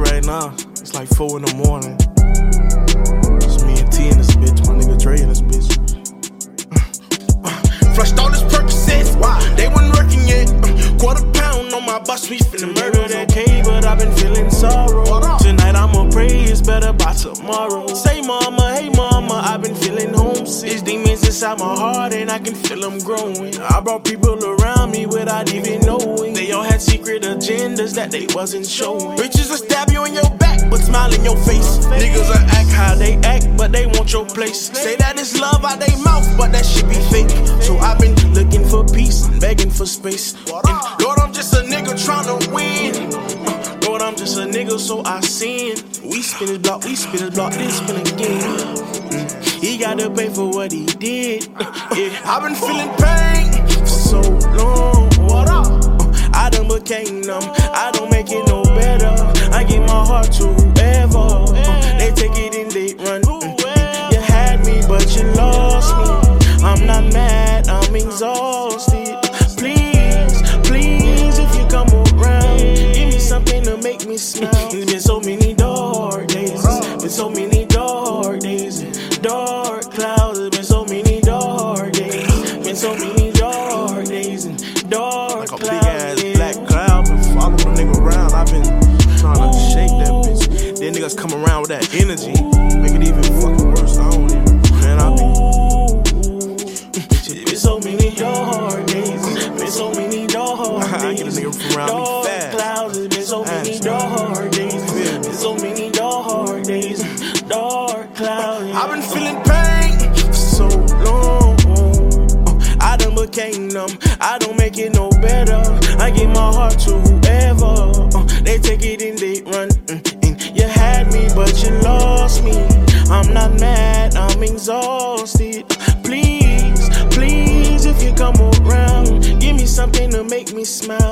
Nah, it's like 4 in the morning. It's me and T in this bitch, my nigga Dre in this bitch. Flushed all this Percocets, why? They wasn't working yet. Uh, quarter pound on my bus, we finna murder that okay, but I've been feeling sorrow. Pray it's better by tomorrow. Say mama, hey mama, I've been feeling homesick. It's demons inside my heart and I can feel them growing. I brought people around me without even knowing. They all had secret agendas that they wasn't showing. Bitches will stab you in your back, but smile in your face. Niggas will act how they act, but they want your place. Say that it's love out they mouth, but that should be fake. So I've been looking for peace, begging for space. Nigga, so I sin. We spin his block, we spin his block, then spin again. Mm, He gotta pay for what he did. Yeah, I've been feeling pain for so long. What up? Uh, I done became numb. I don't make it no better. I give my heart to whoever. Uh, they take it and they run. Mm, You had me, but you lost me. I'm not mad, I'm exhausted. Around with that energy, make it even fucking worse. I don't even, man, I be. It's been so many dark days. Been so many dark days. I get a nigga from around me dark fast. clouds. It's been so many dark days. Been so many dark days. Dark clouds. I've been feeling pain. for so long. Uh, I done became numb. I don't make it no better. I give my heart to whoever. I'm exhausted. Please, please, if you come around, give me something to make me smile.